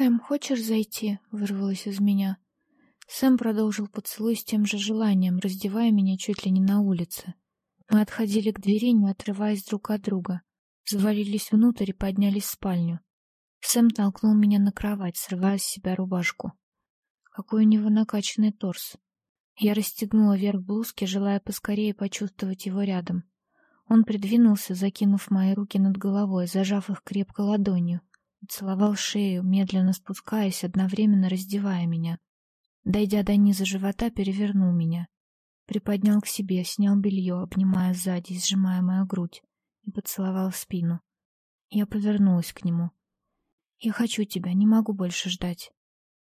«Сэм, хочешь зайти?» — вырвалось из меня. Сэм продолжил поцелуй с тем же желанием, раздевая меня чуть ли не на улице. Мы отходили к двери, не отрываясь друг от друга. Завалились внутрь и поднялись в спальню. Сэм толкнул меня на кровать, срывая с себя рубашку. Какой у него накачанный торс. Я расстегнула верх блузки, желая поскорее почувствовать его рядом. Он придвинулся, закинув мои руки над головой, зажав их крепко ладонью. Целовал шею, медленно спускаясь, одновременно раздевая меня. Дойдя до низа живота, перевернул меня. Приподнял к себе, снял белье, обнимая сзади сжимая мою грудь, и поцеловал спину. Я повернулась к нему. «Я хочу тебя, не могу больше ждать.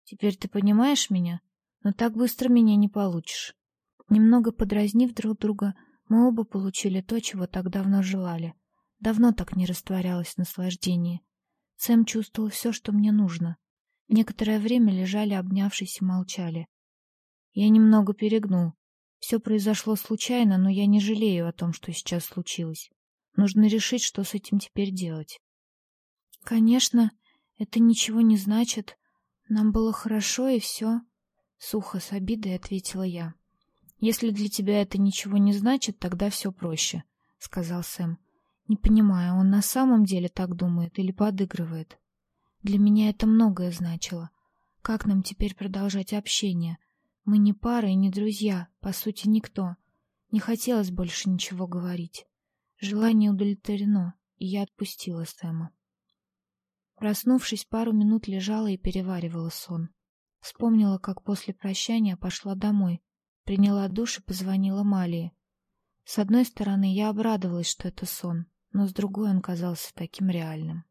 Теперь ты понимаешь меня? Но так быстро меня не получишь». Немного подразнив друг друга, мы оба получили то, чего так давно желали. Давно так не растворялось в наслаждении. Сэм чувствовал все, что мне нужно. Некоторое время лежали, обнявшись и молчали. Я немного перегнул. Все произошло случайно, но я не жалею о том, что сейчас случилось. Нужно решить, что с этим теперь делать. Конечно, это ничего не значит. Нам было хорошо и все. Сухо, с обидой ответила я. Если для тебя это ничего не значит, тогда все проще, сказал Сэм. Не понимаю, он на самом деле так думает или подыгрывает? Для меня это многое значило. Как нам теперь продолжать общение? Мы не пара и не друзья, по сути, никто. Не хотелось больше ничего говорить. Желание удовлетворено, и я отпустила Сэма. Проснувшись, пару минут лежала и переваривала сон. Вспомнила, как после прощания пошла домой, приняла душ и позвонила Малии. С одной стороны, я обрадовалась, что это сон, но с другой он казался таким реальным.